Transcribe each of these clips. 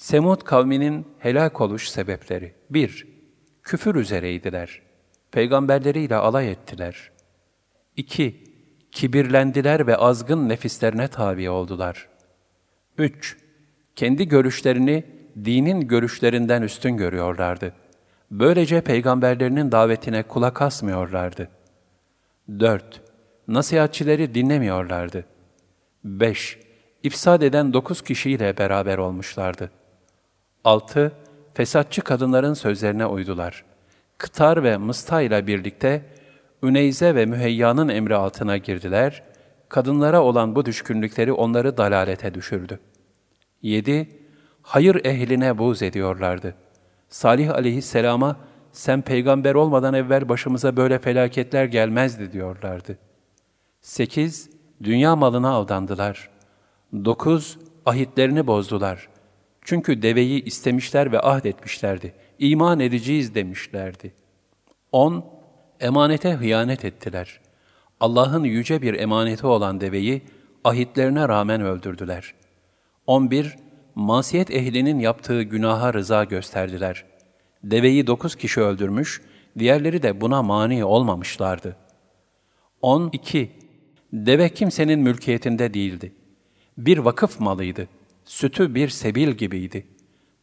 Semud kavminin helak oluş sebepleri 1. Küfür üzereydiler. Peygamberleriyle alay ettiler. 2. Kibirlendiler ve azgın nefislerine tabi oldular. 3. Kendi görüşlerini dinin görüşlerinden üstün görüyorlardı. Böylece peygamberlerinin davetine kulak asmıyorlardı. 4. Nasihatçileri dinlemiyorlardı. 5. İfsad eden dokuz kişiyle beraber olmuşlardı. 6. Fesatçı kadınların sözlerine uydular. Kıtar ve Mısta ile birlikte Üneyze ve Müheyya'nın emri altına girdiler. Kadınlara olan bu düşkünlükleri onları dalalete düşürdü. 7. Hayır ehline buğz ediyorlardı. Salih aleyhisselama sen peygamber olmadan evvel başımıza böyle felaketler gelmezdi diyorlardı. 8. Dünya malına aldandılar. 9. Ahitlerini bozdular. Çünkü deveyi istemişler ve ahd etmişlerdi. İman edeceğiz demişlerdi. 10. Emanete hıyanet ettiler. Allah'ın yüce bir emaneti olan deveyi ahitlerine rağmen öldürdüler. 11. Masiyet ehlinin yaptığı günaha rıza gösterdiler. Deveyi dokuz kişi öldürmüş, diğerleri de buna mani olmamışlardı. 12. Deve kimsenin mülkiyetinde değildi. Bir vakıf malıydı. Sütü bir sebil gibiydi.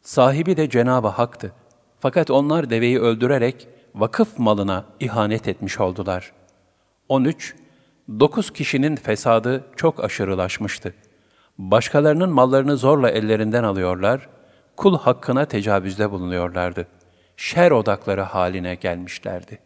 Sahibi de Cenab-ı Hak'tı. Fakat onlar deveyi öldürerek vakıf malına ihanet etmiş oldular. 13. Dokuz kişinin fesadı çok aşırılaşmıştı. Başkalarının mallarını zorla ellerinden alıyorlar, kul hakkına tecavüzde bulunuyorlardı. Şer odakları haline gelmişlerdi.